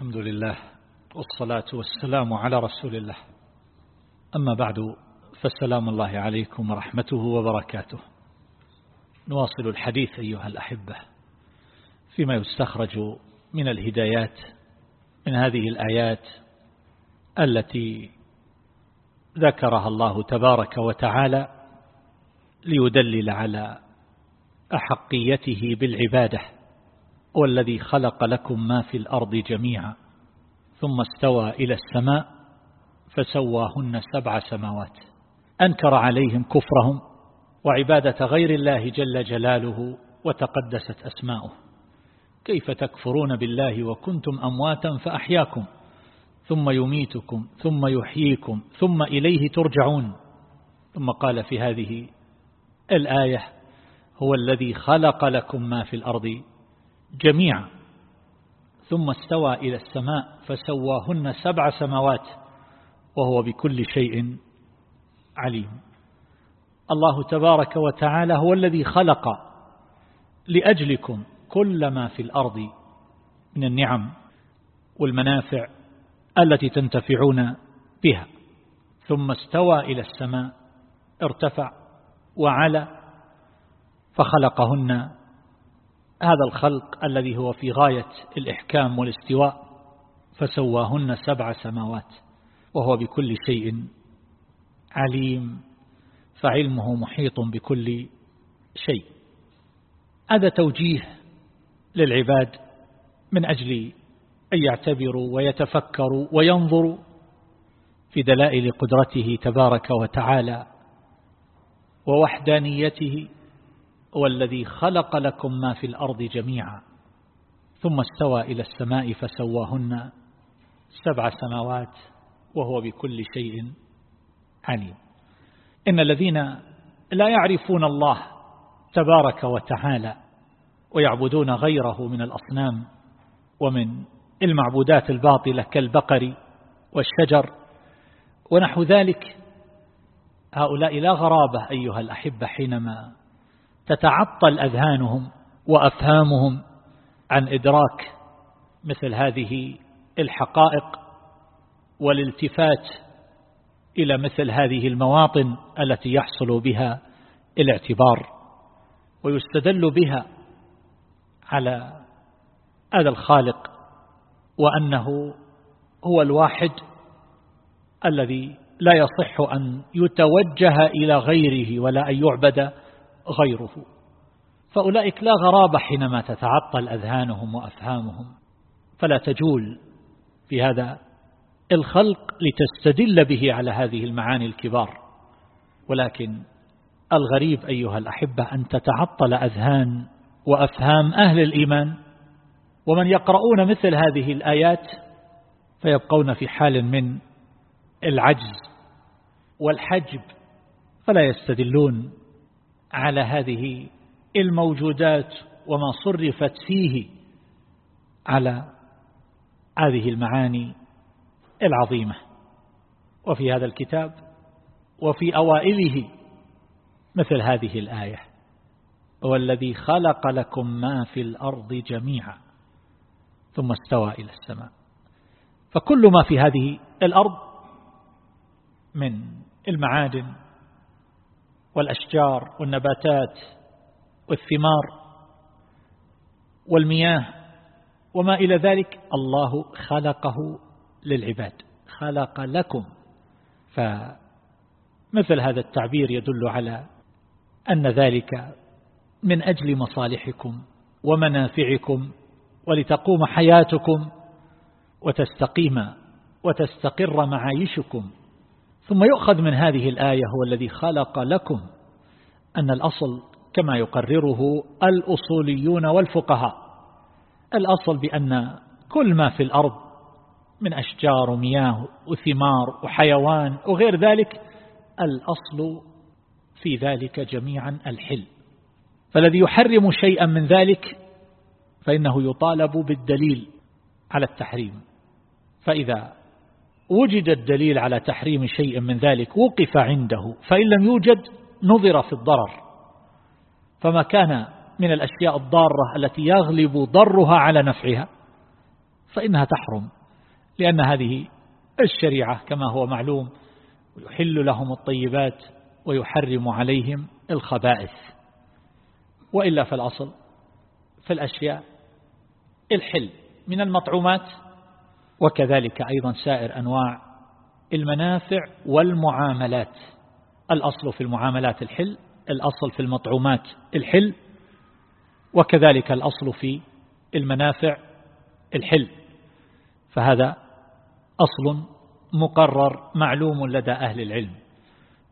الحمد لله والصلاة والسلام على رسول الله. أما بعد فالسلام الله عليكم ورحمته وبركاته. نواصل الحديث أيها الأحبة فيما يستخرج من الهدايات من هذه الآيات التي ذكرها الله تبارك وتعالى ليدلل على أحقيته بالعبادة والذي خلق لكم ما في الأرض جميعا ثم استوى إلى السماء فسواهن سبع سماوات. أنكر عليهم كفرهم وعبادة غير الله جل جلاله وتقدست أسماؤه. كيف تكفرون بالله وكنتم أمواتا فأحياكم ثم يميتكم ثم يحييكم ثم إليه ترجعون. ثم قال في هذه الآية هو الذي خلق لكم ما في الأرض جميعا. ثم استوى إلى السماء فسواهن سبع سماوات وهو بكل شيء عليم. الله تبارك وتعالى هو الذي خلق لأجلكم كل ما في الأرض من النعم والمنافع التي تنتفعون بها. ثم استوى إلى السماء ارتفع وعلى فخلقهن هذا الخلق الذي هو في غاية الإحكام والاستواء فسواهن سبع سماوات وهو بكل شيء عليم فعلمه محيط بكل شيء. هذا توجيه للعباد من أجل أن يعتبروا ويتفكروا وينظروا في دلائل قدرته تبارك وتعالى ووحدانيته والذي خلق لكم ما في الأرض جميعا ثم استوى إلى السماء فسواهن سبع سماوات وهو بكل شيء عليم. إن الذين لا يعرفون الله تبارك وتعالى ويعبدون غيره من الأصنام ومن المعبودات الباطلة كالبقر والشجر ونحو ذلك هؤلاء لا غرابة أيها الأحبة حينما تتعطل أذهانهم وأفهامهم عن إدراك مثل هذه الحقائق والالتفات إلى مثل هذه المواطن التي يحصل بها الاعتبار ويستدل بها على هذا الخالق وأنه هو الواحد الذي لا يصح أن يتوجه إلى غيره ولا أن يعبد غيره. فأولئك لا غرابة حينما تتعطل أذهانهم وأفهامهم. فلا تجول في هذا الخلق لتستدل به على هذه المعاني الكبار. ولكن الغريب أيها الأحبة أن تتعطل أذهان وأفهام أهل الإيمان. ومن يقرؤون مثل هذه الآيات فيبقون في حال من العجز والحجب. فلا يستدلون على هذه الموجودات وما صرفت فيه على هذه المعاني العظيمة. وفي هذا الكتاب وفي أوائله مثل هذه الآية هو الذي خلق لكم ما في الأرض جميعا ثم استوى إلى السماء. فكل ما في هذه الأرض من المعادن والأشجار والنباتات والثمار والمياه وما إلى ذلك الله خلقه للعباد خلق لكم. فمثل هذا التعبير يدل على أن ذلك من أجل مصالحكم ومنافعكم ولتقوم حياتكم وتستقيم وتستقر معايشكم. ثم يؤخذ من هذه الآية هو الذي خلق لكم أن الأصل كما يقرره الأصوليون والفقهاء. الأصل بأن كل ما في الأرض من أشجار ومياه وثمار وحيوان وغير ذلك الأصل في ذلك جميعا الحل. فالذي يحرم شيئا من ذلك فإنه يطالب بالدليل على التحريم. فإذا وجد الدليل على تحريم شيء من ذلك وقف عنده فإن لم يوجد نظر في الضرر. فما كان من الأشياء الضارة التي يغلب ضرها على نفعها فإنها تحرم لأن هذه الشريعة كما هو معلوم ويحل لهم الطيبات ويحرم عليهم الخبائث. وإلا فالأصل في الأشياء الحل من المطعومات وكذلك أيضا سائر أنواع المنافع والمعاملات. الأصل في المعاملات الحل الأصل في المطعومات الحل وكذلك الأصل في المنافع الحل. فهذا أصل مقرر معلوم لدى أهل العلم.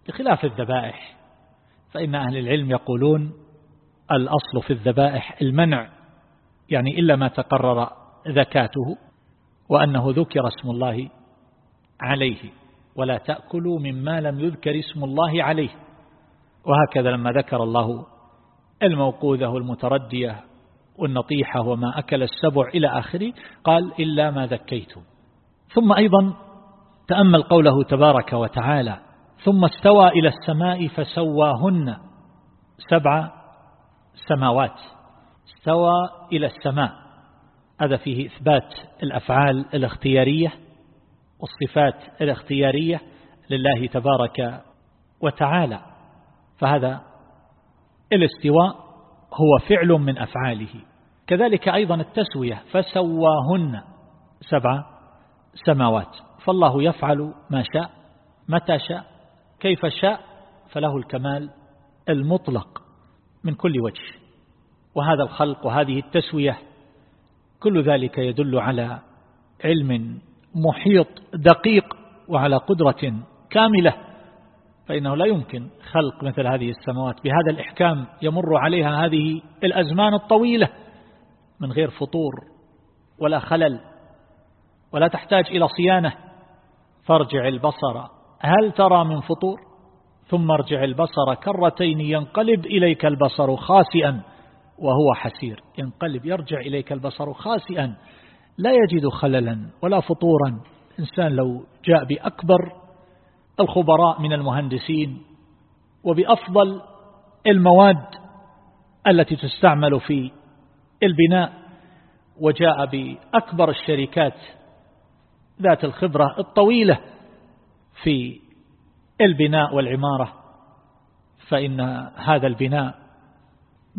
بخلاف الذبائح فإن أهل العلم يقولون الأصل في الذبائح المنع يعني إلا ما تقرر ذكاته وأنه ذكر اسم الله عليه. ولا تأكلوا مما لم يذكر اسم الله عليه. وهكذا لما ذكر الله الموقوذة والمتردية والنطيحة وما أكل السبع إلى آخره قال إلا ما ذكيتم. ثم أيضا تأمل قوله تبارك وتعالى ثم استوى إلى السماء فسواهن سبع سماوات. استوى إلى السماء. هذا فيه إثبات الأفعال الاختيارية والصفات الاختيارية لله تبارك وتعالى فهذا الاستواء هو فعل من أفعاله. كذلك أيضا التسوية فسواهن سبع سماوات فالله يفعل ما شاء متى شاء كيف شاء فله الكمال المطلق من كل وجه. وهذا الخلق وهذه التسوية كل ذلك يدل على علم محيط دقيق وعلى قدرة كاملة. فإنه لا يمكن خلق مثل هذه السماوات. بهذا الإحكام يمر عليها هذه الأزمان الطويلة من غير فطور ولا خلل ولا تحتاج إلى صيانة. فارجع البصر. هل ترى من فطور؟ ثم ارجع البصر. كرتين ينقلب إليك البصر خاسئا. وهو حسير. ينقلب يرجع إليك البصر خاسئا لا يجد خللا ولا فطورا. إنسان لو جاء بأكبر الخبراء من المهندسين وبأفضل المواد التي تستعمل في البناء وجاء بأكبر الشركات ذات الخبرة الطويلة في البناء والعمارة فإن هذا البناء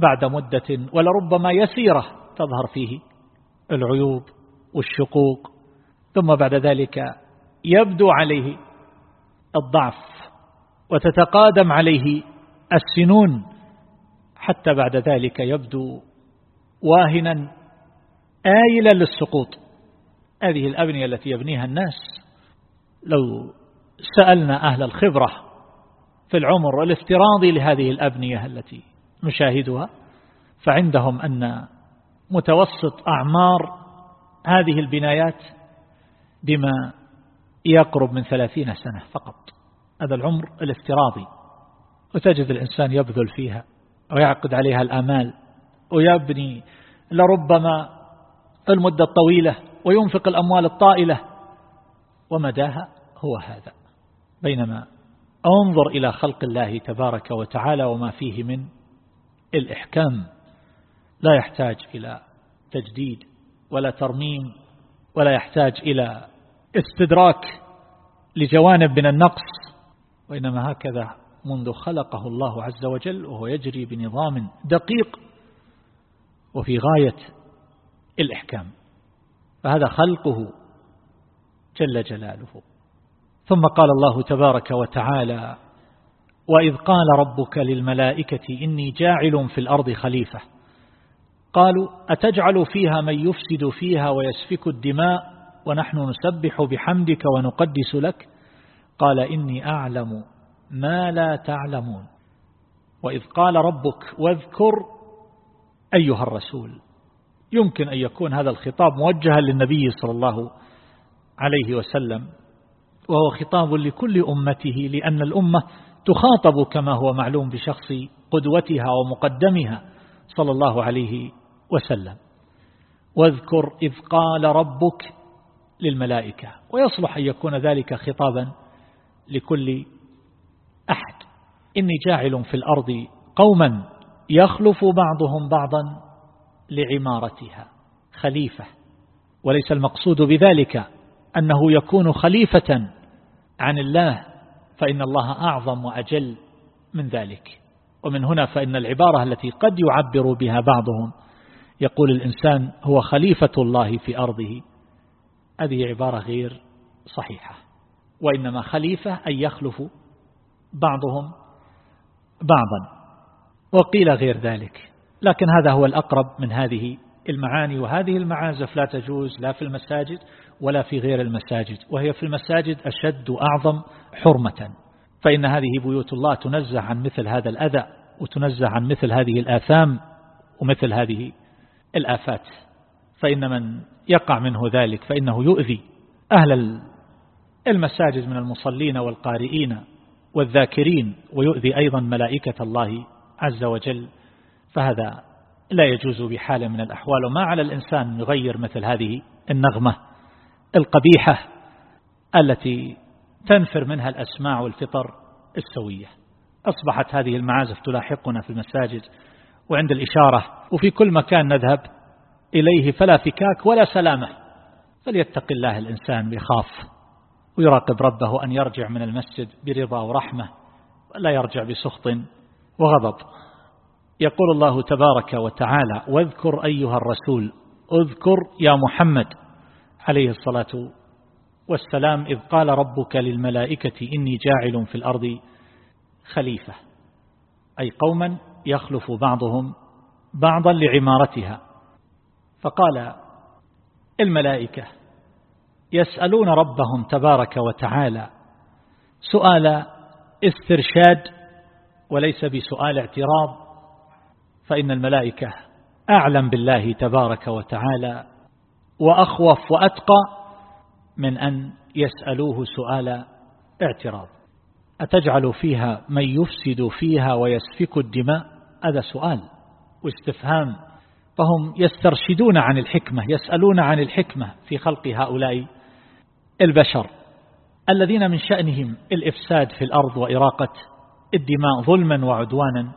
بعد مدة ولربما يسيرة تظهر فيه العيوب والشقوق ثم بعد ذلك يبدو عليه الضعف وتتقادم عليه السنون حتى بعد ذلك يبدو واهنا آيلا للسقوط. هذه الأبنية التي يبنيها الناس لو سألنا أهل الخبرة في العمر الافتراضي لهذه الأبنية التي نشاهدها فعندهم أن متوسط أعمار هذه البنايات بما يقرب من ثلاثين سنة فقط. هذا العمر الافتراضي. وتجد الإنسان يبذل فيها ويعقد عليها الآمال ويبني لربما المدة الطويلة وينفق الأموال الطائلة. ومداها هو هذا. بينما أنظر إلى خلق الله تبارك وتعالى وما فيه من الإحكام لا يحتاج إلى تجديد ولا ترميم ولا يحتاج إلى استدراك لجوانب من النقص وإنما هكذا منذ خلقه الله عز وجل وهو يجري بنظام دقيق وفي غاية الإحكام. فهذا خلقه جل جلاله. ثم قال الله تبارك وتعالى وإذ قال ربك للملائكة إني جاعل في الأرض خليفة. قالوا أتجعل فيها من يفسد فيها ويسفك الدماء ونحن نسبح بحمدك ونقدس لك؟ قال إني أعلم ما لا تعلمون. وإذ قال ربك واذكر أيها الرسول. يمكن أن يكون هذا الخطاب موجها للنبي صلى الله عليه وسلم وهو خطاب لكل أمته لأن الأمة تخاطب كما هو معلوم بشخص قدوتها ومقدمها صلى الله عليه وسلم. واذكر إذ قال ربك للملائكة ويصلح أن يكون ذلك خطابا لكل أحد. إني جاعل في الأرض قوما يخلف بعضهم بعضا لعمارتها خليفة. وليس المقصود بذلك أنه يكون خليفة عن الله فإن الله أعظم وأجل من ذلك. ومن هنا فإن العبارة التي قد يعبر بها بعضهم يقول الإنسان هو خليفة الله في أرضه. هذه عبارة غير صحيحة. وإنما خليفة أن يخلف بعضهم بعضا. وقيل غير ذلك. لكن هذا هو الأقرب من هذه المعاني. وهذه المعازف لا تجوز لا في المساجد ولا في غير المساجد. وهي في المساجد أشد وأعظم حرمة. فإن هذه بيوت الله تنزه عن مثل هذا الأذى وتنزه عن مثل هذه الآثام ومثل هذه الآفات. فإن من يقع منه ذلك فإنه يؤذي. أهل المساجد من المصلين والقارئين والذاكرين ويؤذي أيضا ملائكة الله عز وجل. فهذا لا يجوز بحال من الأحوال. وما على الإنسان يغير مثل هذه النغمة القبيحة التي تنفر منها الأسماع والفطر السوية. أصبحت هذه المعازف تلاحقنا في المساجد وعند الإشارة وفي كل مكان نذهب إليه فلا فكاك ولا سلامة. فليتق الله الإنسان بخاف ويراقب ربه أن يرجع من المسجد برضا ورحمة ولا يرجع بسخط وغضب. يقول الله تبارك وتعالى واذكر أيها الرسول اذكر يا محمد عليه الصلاة والسلام إذ قال ربك للملائكة إني جاعل في الأرض خليفة أي قوما يخلف بعضهم بعضا لعمارتها. فقال الملائكة يسألون ربهم تبارك وتعالى سؤال استرشاد وليس بسؤال اعتراض فإن الملائكة أعلم بالله تبارك وتعالى وأخوف وأتقى من أن يسألوه سؤال اعتراض. أتجعل فيها من يفسد فيها ويسفك الدماء؟ هذا سؤال واستفهام. فهم يسترشدون عن الحكمة يسألون عن الحكمة في خلق هؤلاء البشر. الذين من شأنهم الإفساد في الأرض وإراقة الدماء ظلما وعدوانا.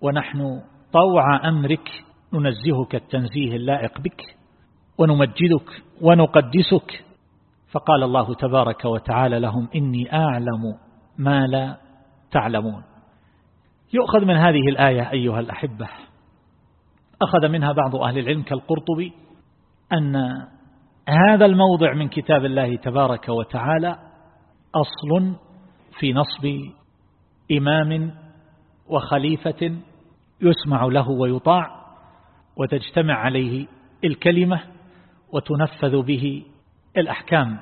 ونحن طوع أمرك ننزهك التنزيه اللائق بك ونمجدك ونقدسك فقال الله تبارك وتعالى لهم إني أعلم ما لا تعلمون. يؤخذ من هذه الآية أيها الأحبة أخذ منها بعض أهل العلم كالقرطبي أن هذا الموضع من كتاب الله تبارك وتعالى أصل في نصب إمام وخليفة يسمع له ويطاع وتجتمع عليه الكلمة وتنفذ به الأحكام.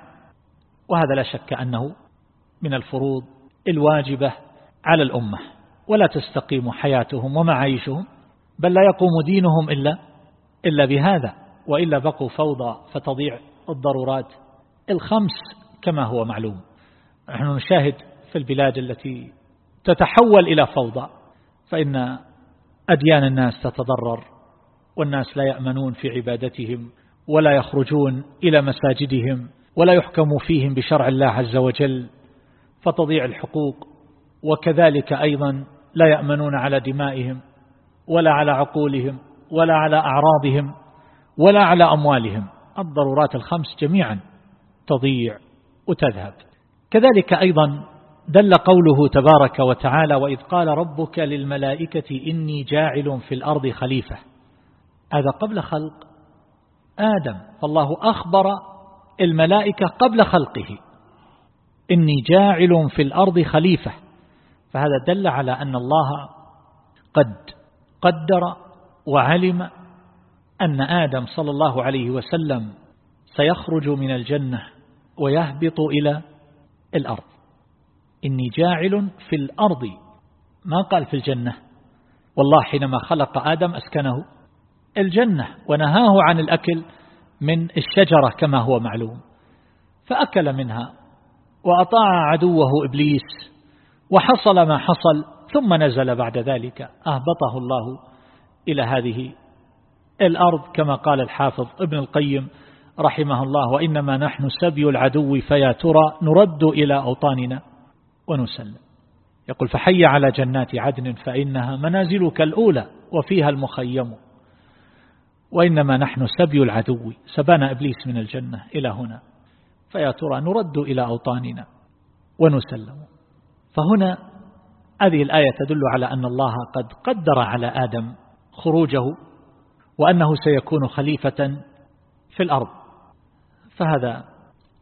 وهذا لا شك أنه من الفروض الواجبة على الأمة. ولا تستقيم حياتهم ومعايشهم بل لا يقوم دينهم إلا, إلا بهذا. وإلا بقوا فوضى فتضيع الضرورات الخمس كما هو معلوم. نحن نشاهد في البلاد التي تتحول إلى فوضى فإن أديان الناس تتضرر والناس لا يأمنون في عبادتهم ولا يخرجون إلى مساجدهم ولا يحكم فيهم بشرع الله عز وجل فتضيع الحقوق. وكذلك أيضا لا يأمنون على دمائهم ولا على عقولهم ولا على أعراضهم ولا على أموالهم. الضرورات الخمس جميعا تضيع وتذهب. كذلك أيضا دل قوله تبارك وتعالى وإذ قال ربك للملائكة إني جاعل في الأرض خليفة. هذا قبل خلق آدم فالله أخبر الملائكة قبل خلقه. إني جاعل في الأرض خليفة. فهذا دل على أن الله قد قدر وعلم أن آدم صلى الله عليه وسلم سيخرج من الجنة ويهبط إلى الأرض. إني جاعل في الأرض. ما قال في الجنة؟ والله حينما خلق آدم أسكنه. الجنة ونهاه عن الأكل من الشجرة كما هو معلوم. فأكل منها وأطاع عدوه إبليس وحصل ما حصل ثم نزل بعد ذلك. أهبطه الله إلى هذه الأرض كما قال الحافظ ابن القيم رحمه الله وإنما نحن سبي العدو فيا ترى نرد إلى أوطاننا ونسلم. يقول فحي على جنات عدن فإنها منازلك الأولى وفيها المخيم. وإنما نحن سبي العدو سبانا إبليس من الجنة إلى هنا. فيا ترى نرد إلى أوطاننا ونسلم. فهنا هذه الآية تدل على أن الله قد قدر على آدم خروجه وأنه سيكون خليفة في الأرض. فهذا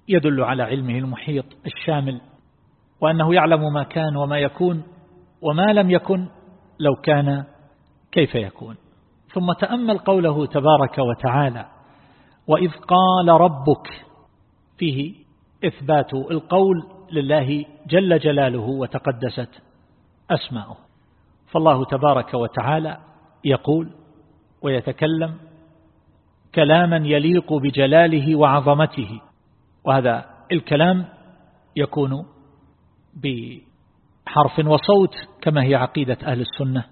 يدل على علمه المحيط الشامل وأنه يعلم ما كان وما يكون وما لم يكن لو كان كيف يكون. ثم تأمل قوله تبارك وتعالى وإذ قال ربك فيه إثبات القول لله جل جلاله وتقدست أسماؤه. فالله تبارك وتعالى يقول ويتكلم كلاما يليق بجلاله وعظمته وهذا الكلام يكون بحرف وصوت كما هي عقيدة أهل السنة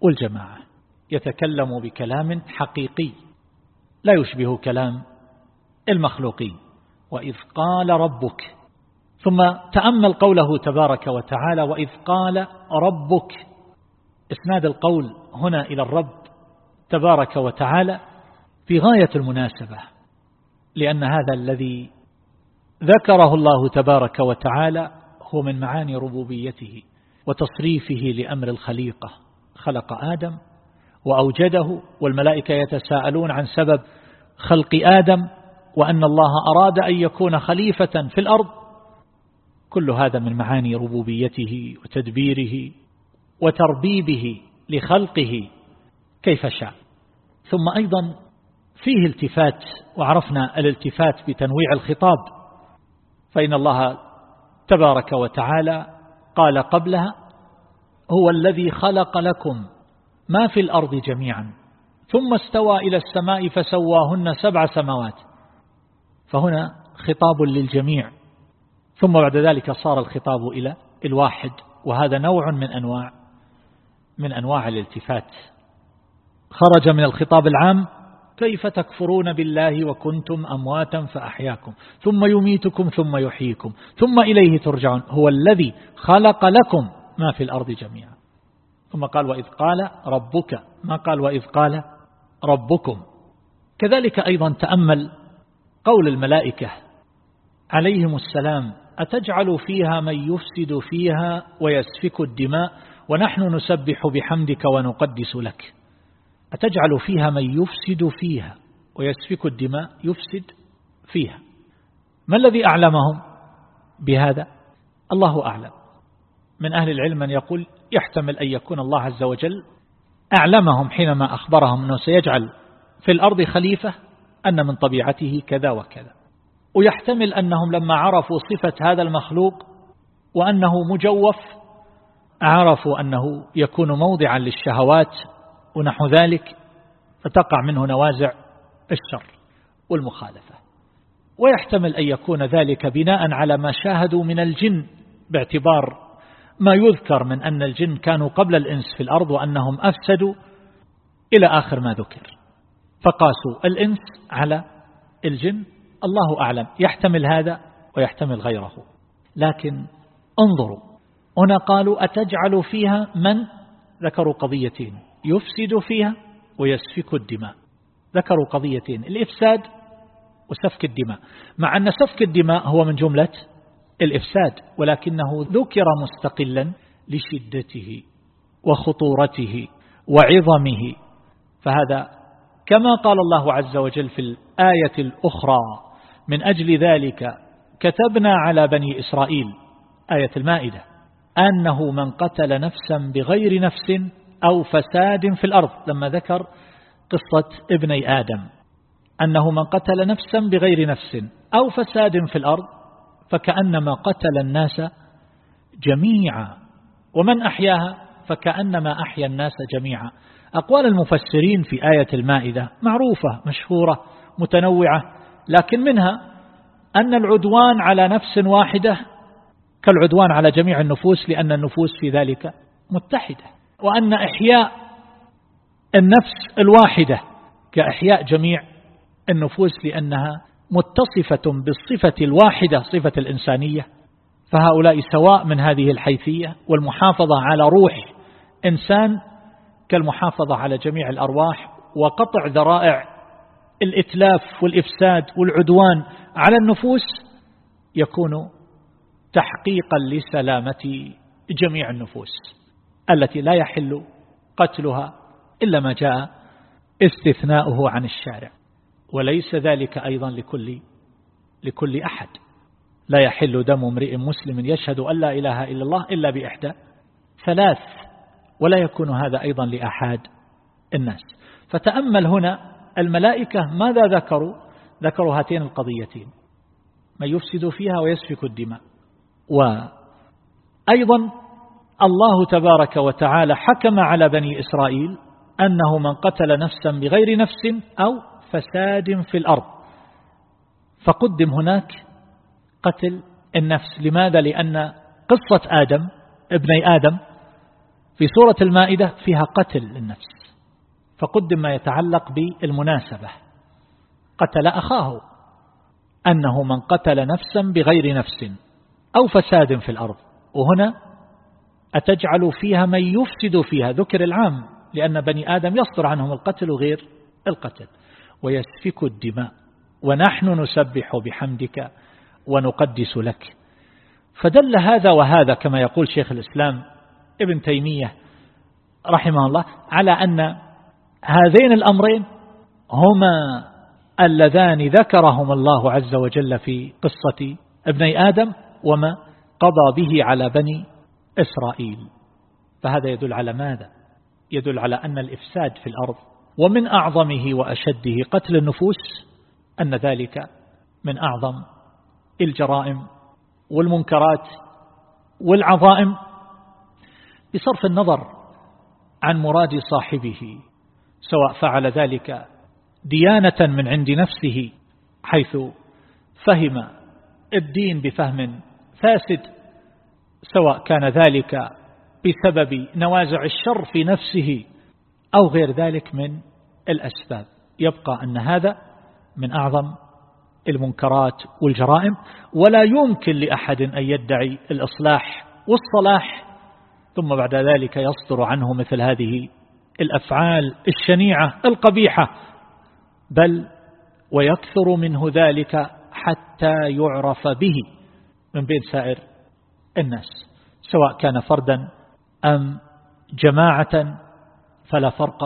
والجماعة. يتكلم بكلام حقيقي لا يشبه كلام المخلوقين وإذ قال ربك ثم تأمل قوله تبارك وتعالى وإذ قال ربك. إسناد القول هنا إلى الرب تبارك وتعالى في غاية المناسبة لأن هذا الذي ذكره الله تبارك وتعالى هو من معاني ربوبيته وتصريفه لأمر الخليقة. خلق آدم وأوجده والملائكة يتساءلون عن سبب خلق آدم وأن الله أراد أن يكون خليفة في الأرض. كل هذا من معاني ربوبيته وتدبيره وتربيبه لخلقه كيف شاء. ثم أيضا فيه التفات وعرفنا الالتفات بتنويع الخطاب. فإن الله تبارك وتعالى قال قبلها هو الذي خلق لكم ما في الأرض جميعا. ثم استوى إلى السماء فسواهن سبع سماوات. فهنا خطاب للجميع. ثم بعد ذلك صار الخطاب إلى الواحد. وهذا نوع من أنواع من أنواع الالتفات. خرج من الخطاب العام كيف تكفرون بالله وكنتم أمواتا فأحياكم. ثم يميتكم ثم يحييكم. ثم إليه ترجعون. هو الذي خلق لكم ما في الأرض جميعا. ثم قال وإذ قال ربك ما قال وإذ قال ربكم. كذلك أيضا تأمل قول الملائكة عليهم السلام أتجعل فيها من يفسد فيها ويسفك الدماء ونحن نسبح بحمدك ونقدس لك. أتجعل فيها من يفسد فيها ويسفك الدماء يفسد فيها. ما الذي أعلمهم بهذا؟ الله أعلم. من أهل العلم من يقول يحتمل أن يكون الله عز وجل أعلمهم حينما أخبرهم أنه سيجعل في الأرض خليفة أن من طبيعته كذا وكذا. ويحتمل أنهم لما عرفوا صفة هذا المخلوق وأنه مجوف عرفوا أنه يكون موضعا للشهوات ونحو ذلك فتقع منه نوازع الشر والمخالفة. ويحتمل أن يكون ذلك بناء على ما شاهدوا من الجن باعتبار ما يذكر من أن الجن كانوا قبل الإنس في الأرض وأنهم أفسدوا إلى آخر ما ذكر. فقاسوا الإنس على الجن الله أعلم يحتمل هذا ويحتمل غيره. لكن انظروا هنا قالوا أتجعل فيها من؟ ذكروا قضيتين يفسد فيها ويسفك الدماء. ذكروا قضيتين الإفساد وسفك الدماء. مع أن سفك الدماء هو من جملة الإفساد ولكنه ذكر مستقلا لشدته وخطورته وعظمه. فهذا كما قال الله عز وجل في الآية الأخرى من أجل ذلك كتبنا على بني إسرائيل آية المائدة أنه من قتل نفسا بغير نفس أو فساد في الأرض لما ذكر قصة ابني آدم أنه من قتل نفسا بغير نفس أو فساد في الأرض فكأنما قتل الناس جميعا. ومن أحياها؟ فكأنما أحيا الناس جميعا. أقوال المفسرين في آية المائدة معروفة مشهورة متنوعة لكن منها أن العدوان على نفس واحدة كالعدوان على جميع النفوس لأن النفوس في ذلك متحدة. وأن إحياء النفس الواحدة كإحياء جميع النفوس لأنها متصفة بالصفة الواحدة صفة الإنسانية. فهؤلاء سواء من هذه الحيثية والمحافظة على روح إنسان كالمحافظة على جميع الأرواح وقطع ذرائع الإتلاف والإفساد والعدوان على النفوس يكون تحقيقا لسلامة جميع النفوس التي لا يحل قتلها إلا ما جاء استثناؤه عن الشارع. وليس ذلك أيضا لكل لكل أحد. لا يحل دم امرئ مسلم يشهد أن لا إله إلا الله إلا بإحدى ثلاث ولا يكون هذا أيضا لأحد الناس. فتأمل هنا الملائكة ماذا ذكروا؟ ذكروا هاتين القضيتين. من يفسد فيها ويسفك الدماء وأيضا الله تبارك وتعالى حكم على بني إسرائيل أنه من قتل نفسا بغير نفس أو فساد في الأرض. فقدم هناك قتل النفس. لماذا؟ لأن قصة آدم ابني آدم في سورة المائدة فيها قتل النفس. فقدم ما يتعلق بالمناسبة. قتل أخاه. أنه من قتل نفسا بغير نفس أو فساد في الأرض. وهنا أتجعل فيها من يفسد فيها. ذكر العام لأن بني آدم يصدر عنهم القتل غير القتل. ويسفك الدماء. ونحن نسبح بحمدك ونقدس لك. فدل هذا وهذا كما يقول شيخ الإسلام ابن تيمية رحمه الله على أن هذين الأمرين هما اللذان ذكرهما الله عز وجل في قصة ابني آدم وما قضى به على بني إسرائيل. فهذا يدل على ماذا؟ يدل على أن الإفساد في الأرض ومن أعظمه وأشده قتل النفوس أن ذلك من أعظم الجرائم والمنكرات والعظائم بصرف النظر عن مراد صاحبه سواء فعل ذلك ديانة من عند نفسه حيث فهم الدين بفهم فاسد سواء كان ذلك بسبب نوازع الشر في نفسه أو غير ذلك من الأسباب. يبقى أن هذا من أعظم المنكرات والجرائم ولا يمكن لأحد أن يدعي الإصلاح والصلاح ثم بعد ذلك يصدر عنه مثل هذه الأفعال الشنيعة القبيحة. بل ويكثر منه ذلك حتى يعرف به من بين سائر الناس سواء كان فردا أم جماعة فلا فرق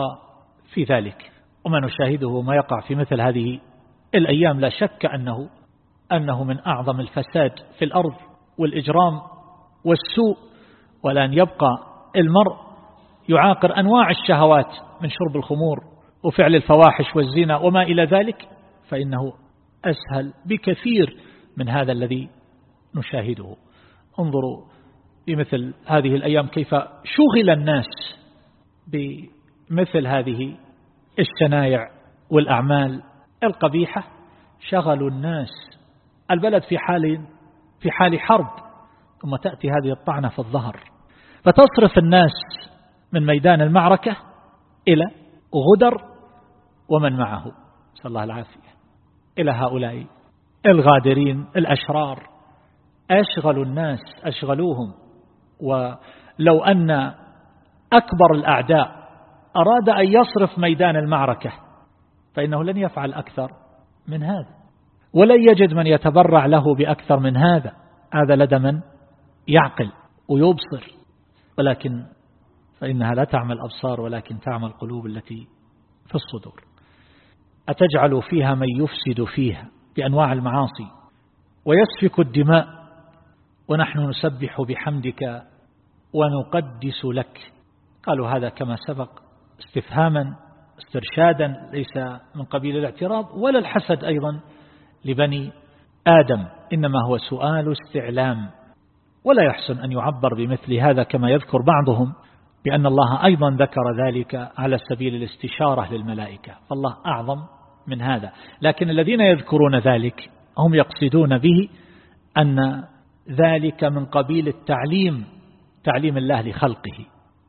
في ذلك. وما نشاهده ما يقع في مثل هذه الأيام لا شك أنه أنه من أعظم الفساد في الأرض والإجرام والسوء ولأن يبقى المرء يعاقر أنواع الشهوات من شرب الخمور وفعل الفواحش والزنا وما إلى ذلك فإنه أسهل بكثير من هذا الذي نشاهده. انظروا بمثل هذه الأيام كيف شغل الناس بمثل هذه الشنايع والأعمال القبيحة شغلوا الناس البلد في حال في حال حرب ثم تأتي هذه الطعنة في الظهر. فتصرف الناس من ميدان المعركة إلى غدر ومن معه. صلى الله العافية. إلى هؤلاء الغادرين الأشرار. أشغلوا الناس أشغلوهم. ولو أن أكبر الأعداء. أراد أن يصرف ميدان المعركة. فإنه لن يفعل أكثر من هذا. ولن يجد من يتبرع له بأكثر من هذا. هذا لدى من؟ يعقل ويبصر. ولكن فإنها لا تعمل أبصار ولكن تعمل القلوب التي في الصدور. أتجعل فيها من يفسد فيها بأنواع المعاصي. ويسفك الدماء. ونحن نسبح بحمدك ونقدس لك. قالوا هذا كما سبق استفهاما استرشادا ليس من قبيل الاعتراض ولا الحسد أيضا لبني آدم إنما هو سؤال استعلام. ولا يحسن أن يعبر بمثل هذا كما يذكر بعضهم بأن الله أيضا ذكر ذلك على سبيل الاستشارة للملائكة. فالله أعظم من هذا. لكن الذين يذكرون ذلك هم يقصدون به أن ذلك من قبيل التعليم تعليم الله لخلقه.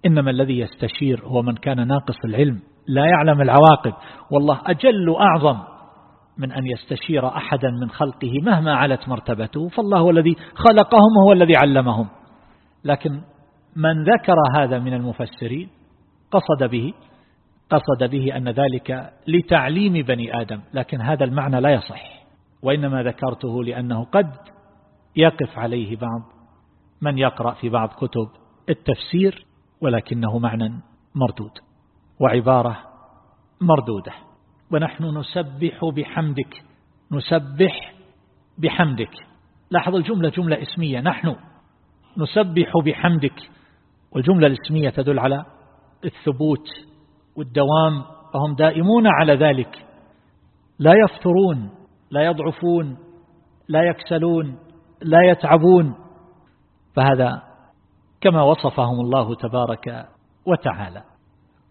إنما الذي يستشير هو من كان ناقص العلم لا يعلم العواقب. والله أجل أعظم من أن يستشير أحدا من خلقه مهما علت مرتبته فالله الذي خلقهم هو الذي علمهم. لكن من ذكر هذا من المفسرين قصد به قصد به أن ذلك لتعليم بني آدم لكن هذا المعنى لا يصح. وإنما ذكرته لأنه قد يقف عليه بعض من يقرأ في بعض كتب التفسير ولكنه معنى مردود وعبارة مردودة. ونحن نسبح بحمدك نسبح بحمدك. لاحظ الجملة جملة اسمية. نحن نسبح بحمدك. والجملة الاسمية تدل على الثبوت والدوام فهم دائمون على ذلك. لا يفترون لا يضعفون لا يكسلون لا يتعبون. فهذا كما وصفهم الله تبارك وتعالى.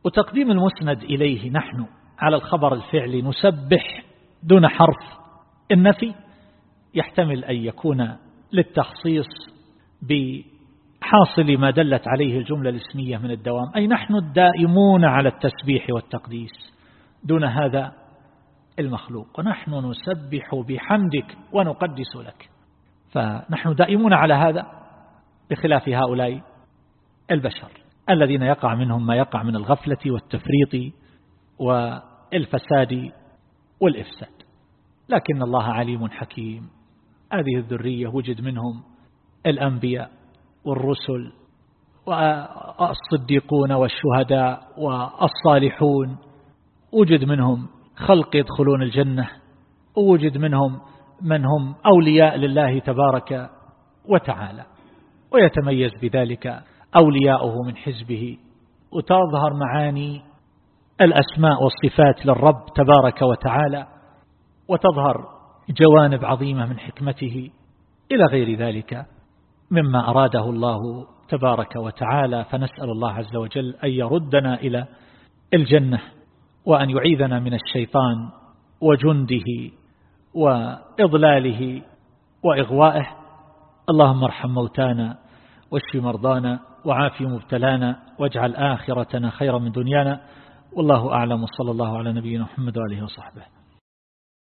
وتقديم المسند إليه نحن على الخبر الفعلي نسبح دون حرف النفي يحتمل أن يكون للتخصيص بحاصل ما دلت عليه الجملة الاسمية من الدوام. أي نحن الدائمون على التسبيح والتقديس دون هذا المخلوق. ونحن نسبح بحمدك ونقدس لك. فنحن دائمون على هذا. بخلاف هؤلاء البشر الذين يقع منهم ما يقع من الغفلة والتفريط والفساد والإفساد. لكن الله عليم حكيم. هذه الذرية وجد منهم الأنبياء والرسل والصديقون والشهداء والصالحون. وجد منهم خلق يدخلون الجنة. ووجد منهم من هم أولياء لله تبارك وتعالى. ويتميز بذلك أولياؤه من حزبه. وتظهر معاني الأسماء والصفات للرب تبارك وتعالى وتظهر جوانب عظيمة من حكمته إلى غير ذلك. مما أراده الله تبارك وتعالى فنسأل الله عز وجل أن يردنا إلى الجنة وأن يعيذنا من الشيطان وجنده وإضلاله وإغوائه. اللهم ارحم موتانا واشف مرضانا وعافي مبتلانا واجعل آخرتنا خيرا من دنيانا والله أعلم وصلى الله على نبينا محمد وآله وصحبه